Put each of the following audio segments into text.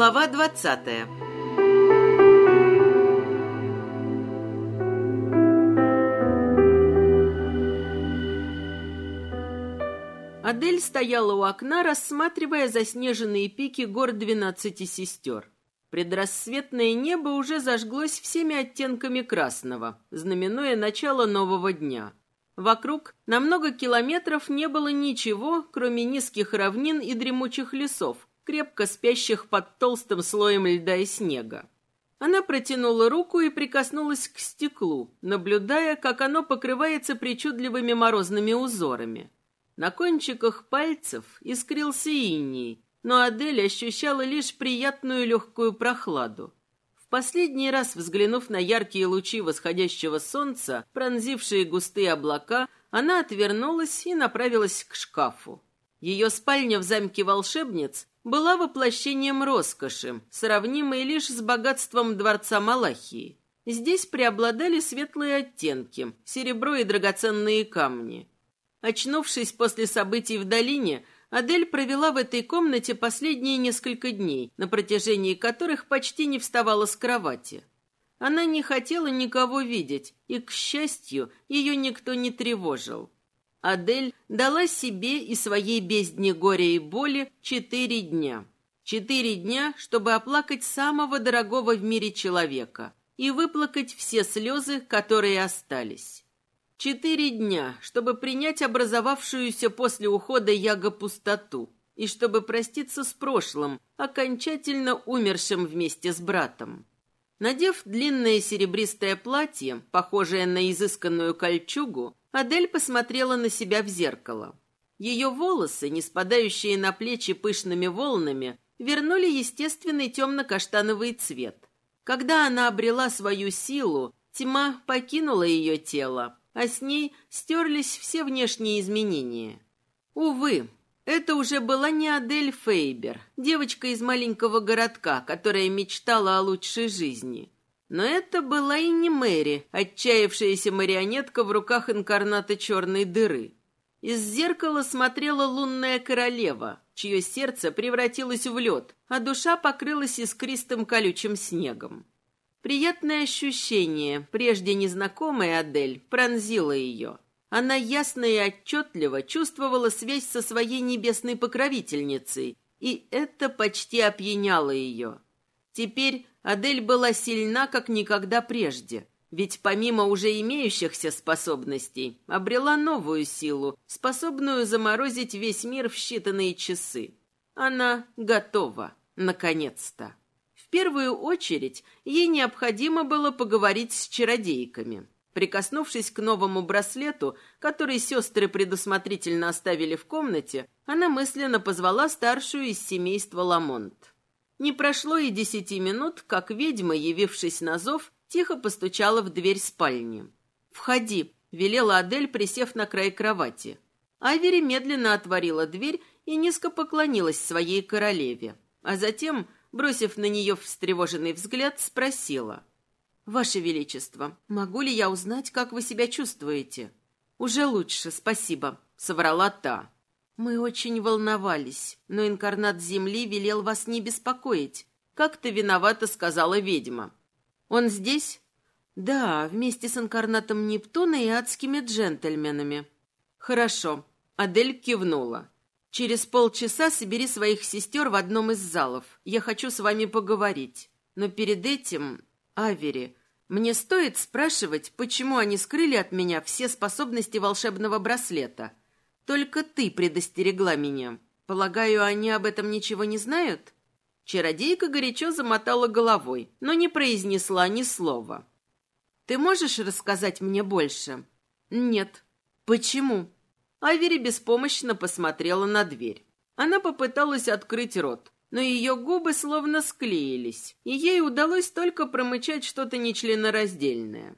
Глава двадцатая Адель стояла у окна, рассматривая заснеженные пики гор двенадцати сестер. Предрассветное небо уже зажглось всеми оттенками красного, знаменуя начало нового дня. Вокруг на много километров не было ничего, кроме низких равнин и дремучих лесов, крепко спящих под толстым слоем льда и снега. Она протянула руку и прикоснулась к стеклу, наблюдая, как оно покрывается причудливыми морозными узорами. На кончиках пальцев искрился иней, но Адель ощущала лишь приятную легкую прохладу. В последний раз, взглянув на яркие лучи восходящего солнца, пронзившие густые облака, она отвернулась и направилась к шкафу. Ее спальня в замке волшебниц была воплощением роскоши, сравнимой лишь с богатством дворца Малахии. Здесь преобладали светлые оттенки, серебро и драгоценные камни. Очнувшись после событий в долине, Адель провела в этой комнате последние несколько дней, на протяжении которых почти не вставала с кровати. Она не хотела никого видеть, и, к счастью, ее никто не тревожил. Адель дала себе и своей бездне горя и боли четыре дня. Четыре дня, чтобы оплакать самого дорогого в мире человека и выплакать все слезы, которые остались. Четыре дня, чтобы принять образовавшуюся после ухода Яга пустоту и чтобы проститься с прошлым, окончательно умершим вместе с братом. Надев длинное серебристое платье, похожее на изысканную кольчугу, Адель посмотрела на себя в зеркало. Ее волосы, не спадающие на плечи пышными волнами, вернули естественный темно-каштановый цвет. Когда она обрела свою силу, тьма покинула ее тело, а с ней стерлись все внешние изменения. Увы, это уже была не Адель Фейбер, девочка из маленького городка, которая мечтала о лучшей жизни. Но это была и не Мэри, отчаявшаяся марионетка в руках инкарната черной дыры. Из зеркала смотрела лунная королева, чье сердце превратилось в лед, а душа покрылась искристым колючим снегом. Приятное ощущение, прежде незнакомая Адель, пронзило ее. Она ясно и отчетливо чувствовала связь со своей небесной покровительницей, и это почти опьяняло ее. Теперь Адель была сильна, как никогда прежде, ведь помимо уже имеющихся способностей, обрела новую силу, способную заморозить весь мир в считанные часы. Она готова, наконец-то первую очередь ей необходимо было поговорить с чародейками. Прикоснувшись к новому браслету, который сестры предусмотрительно оставили в комнате, она мысленно позвала старшую из семейства Ламонт. Не прошло и десяти минут, как ведьма, явившись на зов, тихо постучала в дверь спальни. «Входи», — велела Адель, присев на край кровати. Авери медленно отворила дверь и низко поклонилась своей королеве, а затем бросив на нее встревоженный взгляд, спросила. «Ваше Величество, могу ли я узнать, как вы себя чувствуете?» «Уже лучше, спасибо», — соврала та. «Мы очень волновались, но инкарнат Земли велел вас не беспокоить. Как-то виновата сказала ведьма. Он здесь?» «Да, вместе с инкарнатом Нептуна и адскими джентльменами». «Хорошо», — Адель кивнула. Через полчаса собери своих сестер в одном из залов. Я хочу с вами поговорить. Но перед этим, Авери, мне стоит спрашивать, почему они скрыли от меня все способности волшебного браслета. Только ты предостерегла меня. Полагаю, они об этом ничего не знают?» Чародейка горячо замотала головой, но не произнесла ни слова. «Ты можешь рассказать мне больше?» «Нет». «Почему?» Авери беспомощно посмотрела на дверь. Она попыталась открыть рот, но ее губы словно склеились, и ей удалось только промычать что-то нечленораздельное.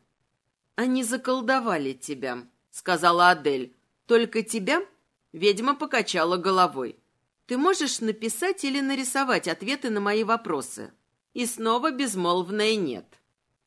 «Они заколдовали тебя», — сказала Адель. «Только тебя?» Ведьма покачала головой. «Ты можешь написать или нарисовать ответы на мои вопросы?» И снова безмолвное «нет».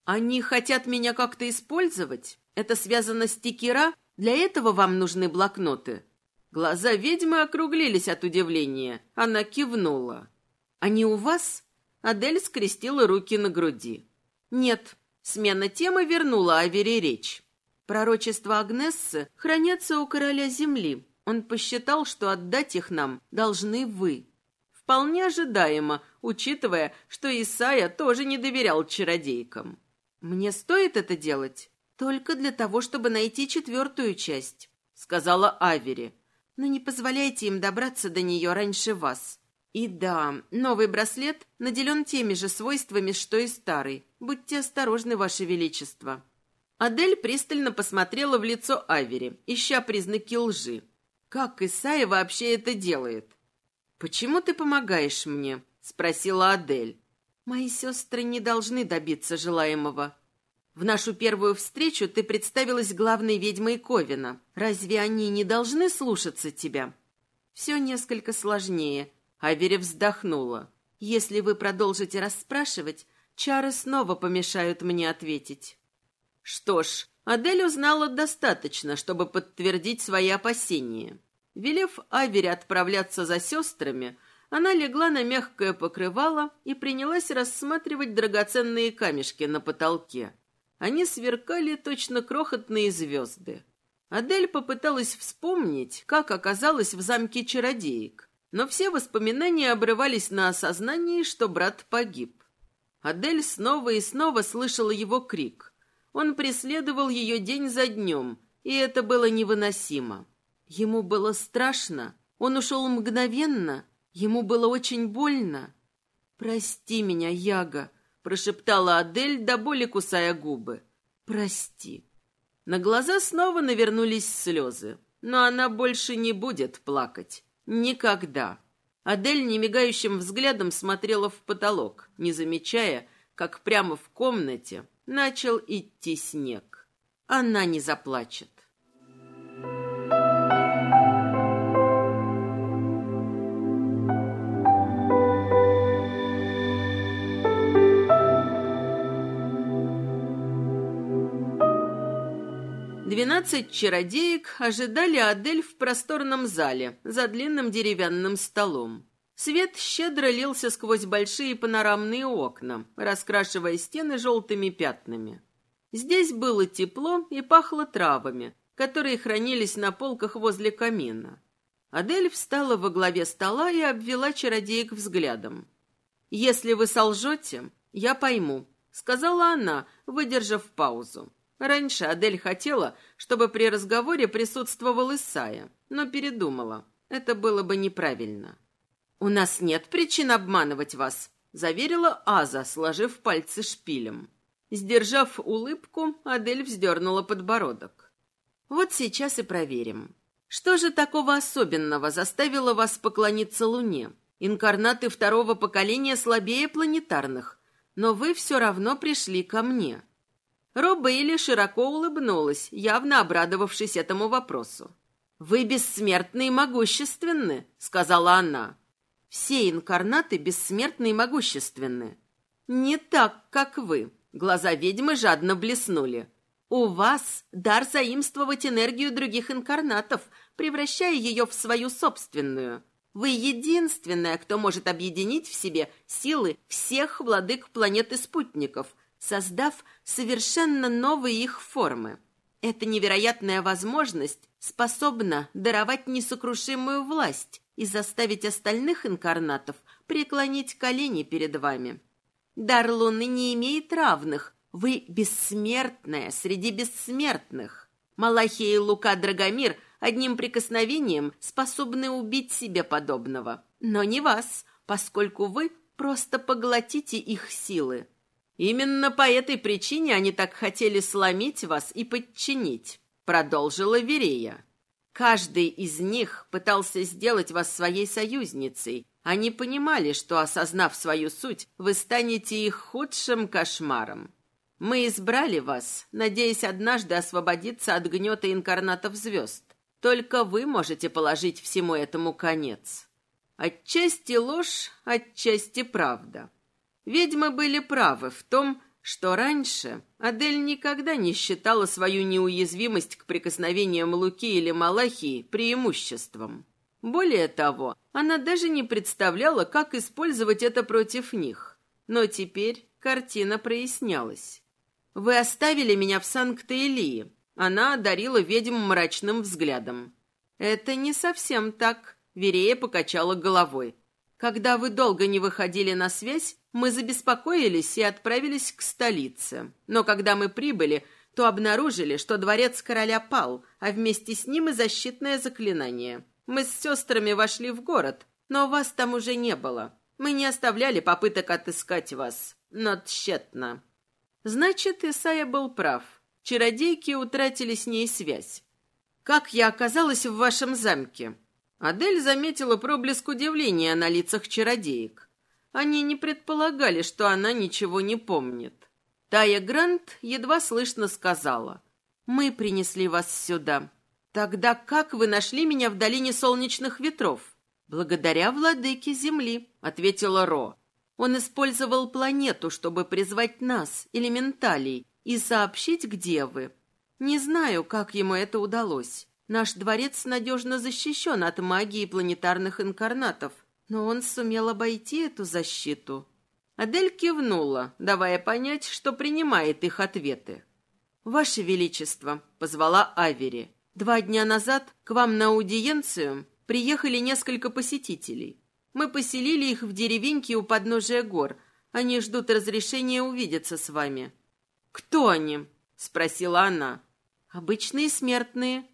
«Они хотят меня как-то использовать? Это связано с Тикера?» Для этого вам нужны блокноты». Глаза ведьмы округлились от удивления. Она кивнула. «Они у вас?» Адель скрестила руки на груди. Нет, смена темы вернула Авере речь. Пророчества Агнессы хранятся у короля земли. Он посчитал, что отдать их нам должны вы. Вполне ожидаемо, учитывая, что Исая тоже не доверял чародейкам. Мне стоит это делать только для того, чтобы найти четвертую часть, сказала Авери. Но не позволяйте им добраться до нее раньше вас. И да, новый браслет наделен теми же свойствами, что и старый. Будьте осторожны, Ваше Величество». Адель пристально посмотрела в лицо Авери, ища признаки лжи. «Как Исайя вообще это делает?» «Почему ты помогаешь мне?» — спросила Адель. «Мои сестры не должны добиться желаемого. В нашу первую встречу ты представилась главной ведьмой Ковина. Разве они не должны слушаться тебя?» «Все несколько сложнее», Авери вздохнула. «Если вы продолжите расспрашивать, чары снова помешают мне ответить». Что ж, Адель узнала достаточно, чтобы подтвердить свои опасения. Велев Авере отправляться за сестрами, она легла на мягкое покрывало и принялась рассматривать драгоценные камешки на потолке. Они сверкали точно крохотные звезды. Адель попыталась вспомнить, как оказалась в замке чародеек но все воспоминания обрывались на осознании, что брат погиб. Адель снова и снова слышала его крик. Он преследовал ее день за днем, и это было невыносимо. Ему было страшно, он ушел мгновенно, ему было очень больно. «Прости меня, Яга», — прошептала Адель, до боли кусая губы. «Прости». На глаза снова навернулись слезы, но она больше не будет плакать. Никогда. Адель немигающим взглядом смотрела в потолок, не замечая, как прямо в комнате начал идти снег. Она не заплачет. Двенадцать чародеек ожидали Адель в просторном зале за длинным деревянным столом. Свет щедро лился сквозь большие панорамные окна, раскрашивая стены желтыми пятнами. Здесь было тепло и пахло травами, которые хранились на полках возле камина. Адель встала во главе стола и обвела чародеек взглядом. «Если вы солжете, я пойму», — сказала она, выдержав паузу. Раньше Адель хотела, чтобы при разговоре присутствовал Исая, но передумала. Это было бы неправильно. «У нас нет причин обманывать вас», — заверила Аза, сложив пальцы шпилем. Сдержав улыбку, Адель вздернула подбородок. «Вот сейчас и проверим. Что же такого особенного заставило вас поклониться Луне? Инкарнаты второго поколения слабее планетарных, но вы все равно пришли ко мне». Робейли широко улыбнулась, явно обрадовавшись этому вопросу. «Вы бессмертны и могущественны», — сказала она. «Все инкарнаты бессмертны и могущественны». «Не так, как вы». Глаза ведьмы жадно блеснули. «У вас дар заимствовать энергию других инкарнатов, превращая ее в свою собственную. Вы единственная, кто может объединить в себе силы всех владык планеты спутников — создав совершенно новые их формы. Эта невероятная возможность способна даровать несокрушимую власть и заставить остальных инкарнатов преклонить колени перед вами. Дар Луны не имеет равных. Вы бессмертная среди бессмертных. Малахия и Лука Драгомир одним прикосновением способны убить себе подобного. Но не вас, поскольку вы просто поглотите их силы. Именно по этой причине они так хотели сломить вас и подчинить, продолжила Верея. Каждый из них пытался сделать вас своей союзницей. Они понимали, что, осознав свою суть, вы станете их худшим кошмаром. Мы избрали вас, надеясь однажды освободиться от гнета инкарнатов звезд. Только вы можете положить всему этому конец. Отчасти ложь, отчасти правда. Ведьмы были правы в том, что раньше Адель никогда не считала свою неуязвимость к прикосновениям Луки или Малахии преимуществом. Более того, она даже не представляла, как использовать это против них. Но теперь картина прояснялась. «Вы оставили меня в Санкт-Элии». Она одарила ведьм мрачным взглядом. «Это не совсем так», — Верея покачала головой. «Когда вы долго не выходили на связь, мы забеспокоились и отправились к столице. Но когда мы прибыли, то обнаружили, что дворец короля пал, а вместе с ним и защитное заклинание. Мы с сестрами вошли в город, но вас там уже не было. Мы не оставляли попыток отыскать вас, но тщетно. Значит, Исайя был прав. Чародейки утратили с ней связь. Как я оказалась в вашем замке? Адель заметила проблеск удивления на лицах чародеек. Они не предполагали, что она ничего не помнит. Тая Грант едва слышно сказала. «Мы принесли вас сюда. Тогда как вы нашли меня в долине солнечных ветров?» «Благодаря владыке Земли», — ответила Ро. «Он использовал планету, чтобы призвать нас, элементалей, и сообщить, где вы. Не знаю, как ему это удалось. Наш дворец надежно защищен от магии планетарных инкарнатов, но он сумел обойти эту защиту». Адель кивнула, давая понять, что принимает их ответы. «Ваше Величество», — позвала Авери, — «два дня назад к вам на аудиенцию приехали несколько посетителей. Мы поселили их в деревеньке у подножия гор. Они ждут разрешения увидеться с вами». «Кто они?» — спросила она. «Обычные смертные.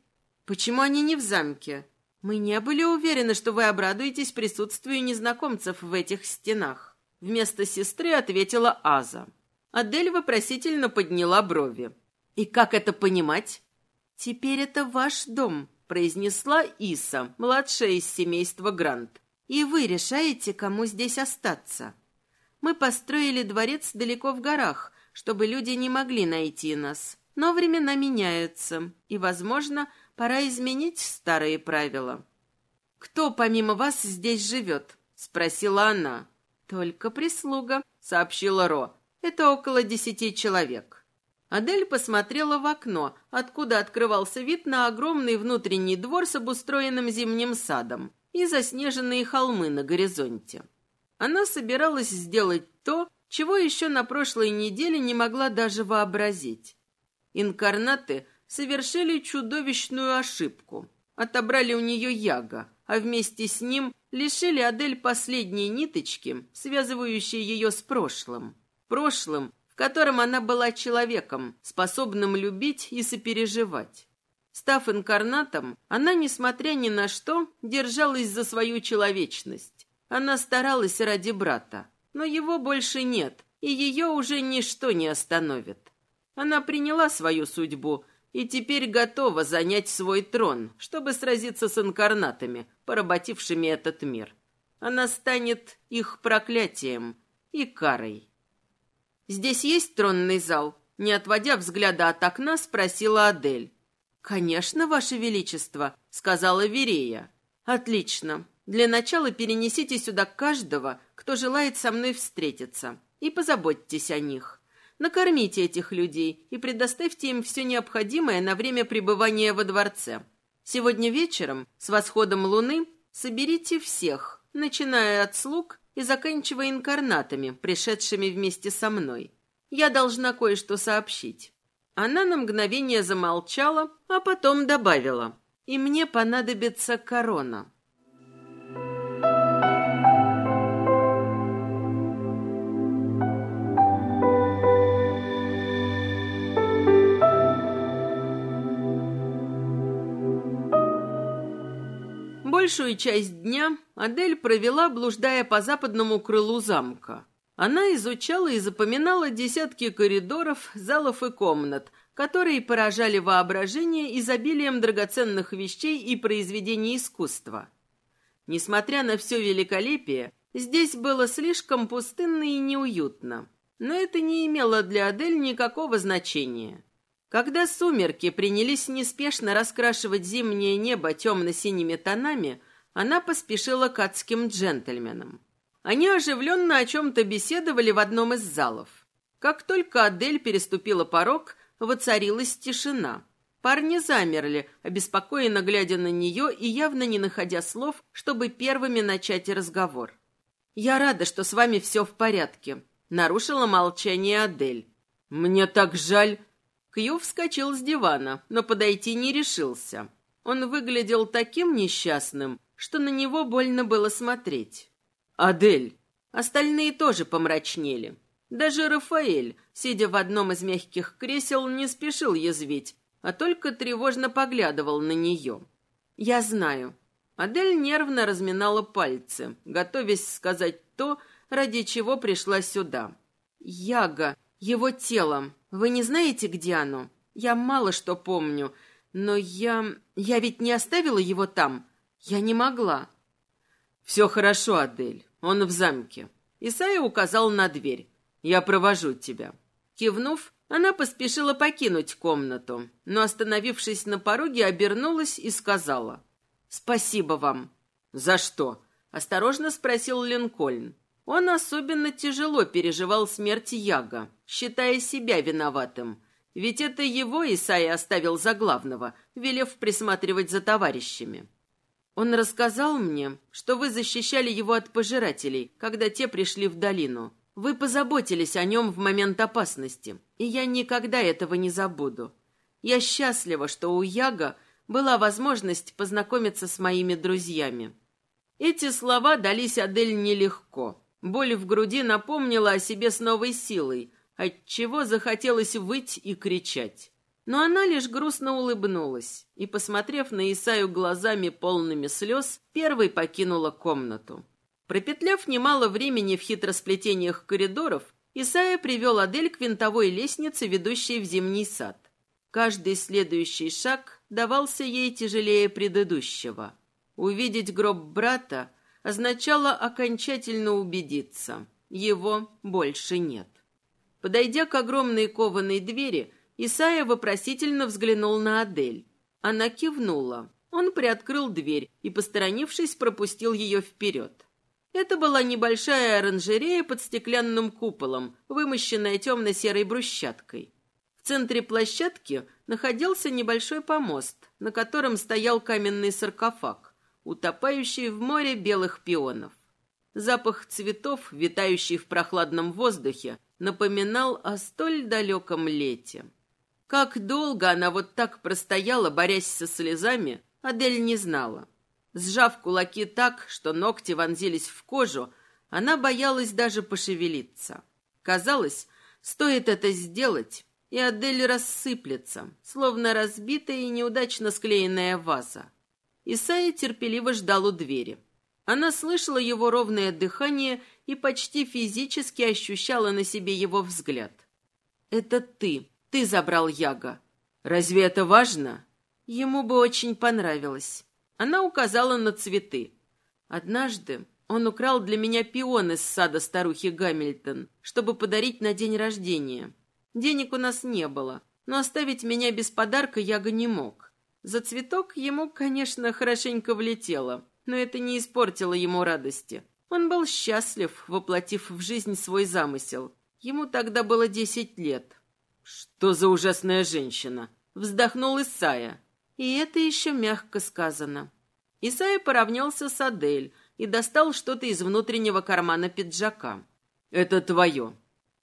Почему они не в замке? Мы не были уверены, что вы обрадуетесь присутствию незнакомцев в этих стенах». Вместо сестры ответила Аза. Адель вопросительно подняла брови. «И как это понимать?» «Теперь это ваш дом», произнесла Иса, младшая из семейства Грант. «И вы решаете, кому здесь остаться. Мы построили дворец далеко в горах, чтобы люди не могли найти нас. Но времена меняются, и, возможно, пора изменить старые правила». «Кто помимо вас здесь живет?» — спросила она. «Только прислуга», — сообщила Ро. «Это около десяти человек». Адель посмотрела в окно, откуда открывался вид на огромный внутренний двор с обустроенным зимним садом и заснеженные холмы на горизонте. Она собиралась сделать то, чего еще на прошлой неделе не могла даже вообразить. Инкарнаты совершили чудовищную ошибку. Отобрали у нее Яга, а вместе с ним лишили Адель последней ниточки, связывающей ее с прошлым. Прошлым, котором она была человеком, способным любить и сопереживать. Став инкарнатом, она, несмотря ни на что, держалась за свою человечность. Она старалась ради брата, но его больше нет, и ее уже ничто не остановит. Она приняла свою судьбу и теперь готова занять свой трон, чтобы сразиться с инкарнатами, поработившими этот мир. Она станет их проклятием и карой. «Здесь есть тронный зал?» Не отводя взгляда от окна, спросила Адель. «Конечно, Ваше Величество», — сказала Верея. «Отлично. Для начала перенесите сюда каждого, кто желает со мной встретиться, и позаботьтесь о них. Накормите этих людей и предоставьте им все необходимое на время пребывания во дворце. Сегодня вечером, с восходом луны, соберите всех, начиная от слуг и заканчивая инкарнатами, пришедшими вместе со мной. Я должна кое-что сообщить». Она на мгновение замолчала, а потом добавила. «И мне понадобится корона». Большую часть дня Адель провела, блуждая по западному крылу замка. Она изучала и запоминала десятки коридоров, залов и комнат, которые поражали воображение изобилием драгоценных вещей и произведений искусства. Несмотря на все великолепие, здесь было слишком пустынно и неуютно. Но это не имело для Адель никакого значения. Когда сумерки принялись неспешно раскрашивать зимнее небо темно-синими тонами, она поспешила к адским джентльменам. Они оживленно о чем-то беседовали в одном из залов. Как только Адель переступила порог, воцарилась тишина. Парни замерли, обеспокоенно глядя на нее и явно не находя слов, чтобы первыми начать разговор. «Я рада, что с вами все в порядке», Нарушила молчание Адель. «Мне так жаль!» Кью вскочил с дивана, но подойти не решился. Он выглядел таким несчастным, что на него больно было смотреть. «Адель!» Остальные тоже помрачнели. Даже Рафаэль, сидя в одном из мягких кресел, не спешил язвить, а только тревожно поглядывал на нее. «Я знаю». Адель нервно разминала пальцы, готовясь сказать то, ради чего пришла сюда. «Яга, его телом. Вы не знаете, где оно? Я мало что помню, но я... Я ведь не оставила его там. Я не могла». «Все хорошо, Адель. Он в замке». Исайя указал на дверь. «Я провожу тебя». Кивнув, она поспешила покинуть комнату, но, остановившись на пороге, обернулась и сказала «Спасибо вам». «За что?» — осторожно спросил Линкольн. Он особенно тяжело переживал смерть Яга, считая себя виноватым. Ведь это его Исайя оставил за главного, велев присматривать за товарищами. Он рассказал мне, что вы защищали его от пожирателей, когда те пришли в долину. Вы позаботились о нем в момент опасности, и я никогда этого не забуду. Я счастлива, что у Яга была возможность познакомиться с моими друзьями. Эти слова дались Адель нелегко. Боль в груди напомнила о себе с новой силой, отчего захотелось выть и кричать. Но она лишь грустно улыбнулась и, посмотрев на Исаю глазами полными слез, первой покинула комнату. Пропетляв немало времени в хитросплетениях коридоров, Исайя привел Адель к винтовой лестнице, ведущей в зимний сад. Каждый следующий шаг давался ей тяжелее предыдущего. Увидеть гроб брата означало окончательно убедиться – его больше нет. Подойдя к огромной кованой двери, Исайя вопросительно взглянул на Адель. Она кивнула. Он приоткрыл дверь и, посторонившись, пропустил ее вперед. Это была небольшая оранжерея под стеклянным куполом, вымощенная темно-серой брусчаткой. В центре площадки находился небольшой помост, на котором стоял каменный саркофаг, утопающий в море белых пионов. Запах цветов, витающий в прохладном воздухе, напоминал о столь далеком лете. Как долго она вот так простояла, борясь со слезами, Адель не знала. Сжав кулаки так, что ногти вонзились в кожу, она боялась даже пошевелиться. Казалось, стоит это сделать, и Адель рассыплется, словно разбитая и неудачно склеенная ваза. Исайя терпеливо ждал у двери. Она слышала его ровное дыхание и почти физически ощущала на себе его взгляд. «Это ты. Ты забрал Яга. Разве это важно?» Ему бы очень понравилось. Она указала на цветы. Однажды он украл для меня пион из сада старухи Гамильтон, чтобы подарить на день рождения. Денег у нас не было, но оставить меня без подарка Яга не мог. За цветок ему, конечно, хорошенько влетело, но это не испортило ему радости. Он был счастлив, воплотив в жизнь свой замысел. Ему тогда было десять лет. «Что за ужасная женщина?» Вздохнул Исая. И это еще мягко сказано. Исайя поравнялся с Адель и достал что-то из внутреннего кармана пиджака. «Это твое».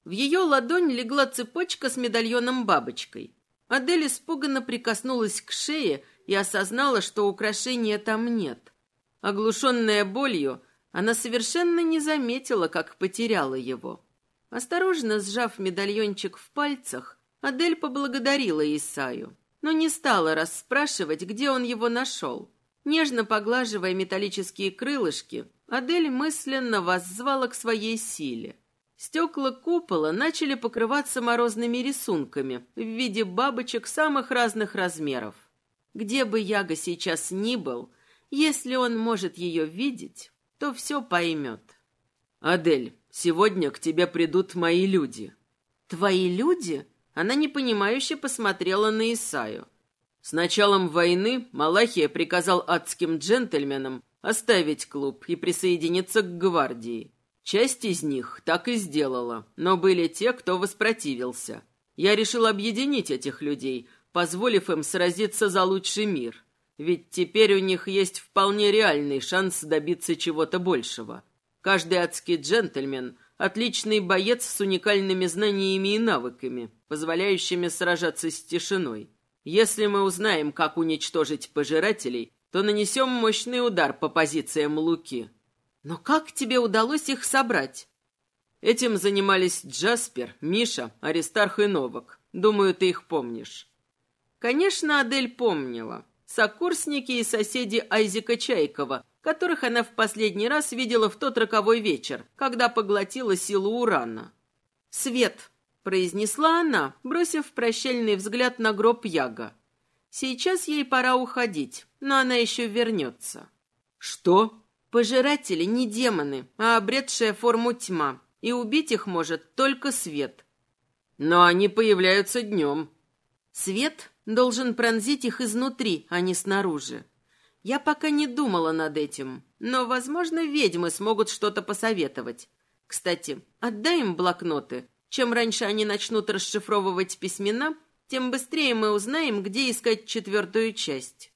В ее ладонь легла цепочка с медальоном-бабочкой. Адель испуганно прикоснулась к шее и осознала, что украшения там нет. Оглушенная болью, она совершенно не заметила, как потеряла его. Осторожно сжав медальончик в пальцах, Адель поблагодарила Исаю но не стала расспрашивать, где он его нашел. Нежно поглаживая металлические крылышки, Адель мысленно воззвала к своей силе. Стекла купола начали покрываться морозными рисунками в виде бабочек самых разных размеров. Где бы Яга сейчас ни был, если он может ее видеть, то все поймет. «Адель, сегодня к тебе придут мои люди». «Твои люди?» Она непонимающе посмотрела на Исаю. С началом войны Малахия приказал адским джентльменам оставить клуб и присоединиться к гвардии. Часть из них так и сделала, но были те, кто воспротивился. Я решил объединить этих людей, позволив им сразиться за лучший мир. Ведь теперь у них есть вполне реальный шанс добиться чего-то большего. Каждый адский джентльмен отличный боец с уникальными знаниями и навыками, позволяющими сражаться с тишиной. Если мы узнаем, как уничтожить пожирателей, то нанесем мощный удар по позициям Луки. Но как тебе удалось их собрать? Этим занимались Джаспер, Миша, Аристарх и Новак. Думаю, ты их помнишь. Конечно, Адель помнила. Сокурсники и соседи Айзека Чайкова, которых она в последний раз видела в тот роковой вечер, когда поглотила силу урана. «Свет», — произнесла она, бросив прощальный взгляд на гроб Яга. «Сейчас ей пора уходить, но она еще вернется». «Что?» «Пожиратели не демоны, а обретшая форму тьма, и убить их может только свет». «Но они появляются днем». «Свет должен пронзить их изнутри, а не снаружи. Я пока не думала над этим, но, возможно, ведьмы смогут что-то посоветовать. Кстати, отдай им блокноты. Чем раньше они начнут расшифровывать письмена, тем быстрее мы узнаем, где искать четвертую часть.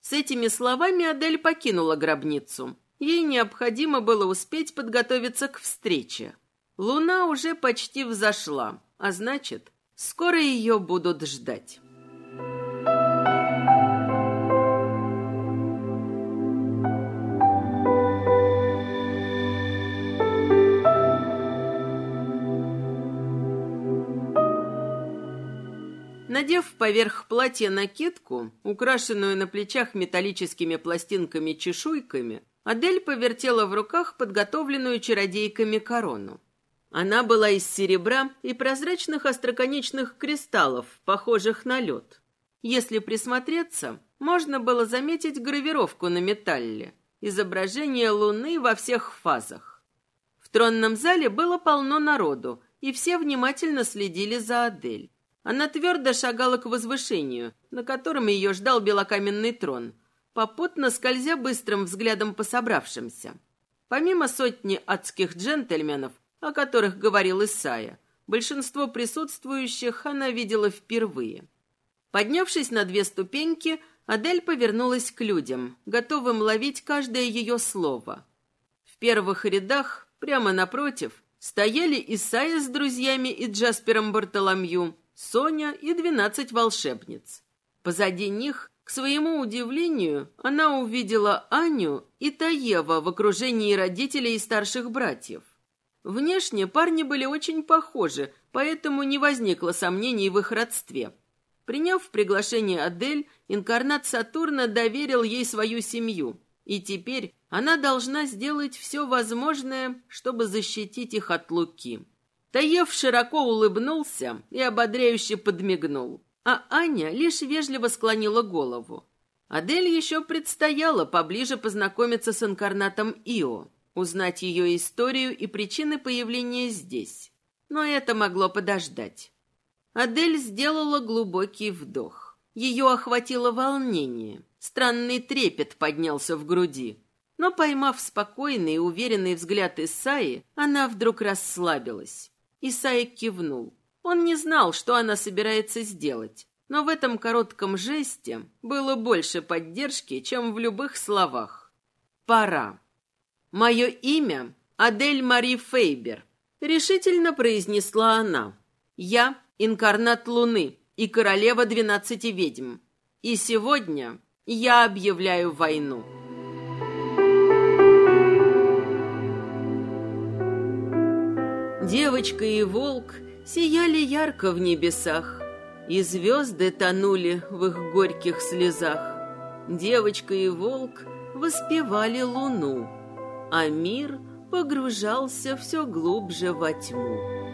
С этими словами Адель покинула гробницу. Ей необходимо было успеть подготовиться к встрече. Луна уже почти взошла, а значит, скоро ее будут ждать. Надев поверх платья накидку, украшенную на плечах металлическими пластинками-чешуйками, Адель повертела в руках подготовленную чародейками корону. Она была из серебра и прозрачных остроконечных кристаллов, похожих на лед. Если присмотреться, можно было заметить гравировку на металле, изображение Луны во всех фазах. В тронном зале было полно народу, и все внимательно следили за Адель. Она твердо шагала к возвышению, на котором ее ждал белокаменный трон, попутно скользя быстрым взглядом по собравшимся. Помимо сотни адских джентльменов, о которых говорил Исайя, большинство присутствующих она видела впервые. Поднявшись на две ступеньки, Адель повернулась к людям, готовым ловить каждое ее слово. В первых рядах, прямо напротив, стояли Исайя с друзьями и Джаспером Бартоломью, Соня и двенадцать волшебниц. Позади них, к своему удивлению, она увидела Аню и Таева в окружении родителей и старших братьев. Внешне парни были очень похожи, поэтому не возникло сомнений в их родстве. Приняв приглашение Адель, инкарнат Сатурна доверил ей свою семью, и теперь она должна сделать все возможное, чтобы защитить их от Луки. Таев широко улыбнулся и ободряюще подмигнул, а Аня лишь вежливо склонила голову. Адель еще предстояло поближе познакомиться с инкарнатом Ио, узнать ее историю и причины появления здесь. Но это могло подождать. Адель сделала глубокий вдох. Ее охватило волнение. Странный трепет поднялся в груди. Но, поймав спокойный и уверенный взгляд Исаи, она вдруг расслабилась. Исаи кивнул. Он не знал, что она собирается сделать, но в этом коротком жесте было больше поддержки, чем в любых словах. «Пора». «Мое имя Адель Мари Фейбер», — решительно произнесла она. «Я инкарнат Луны и королева двенадцати ведьм. И сегодня я объявляю войну». Девочка и волк сияли ярко в небесах, и звезды тонули в их горьких слезах. Девочка и волк воспевали луну, а мир погружался все глубже во тьму.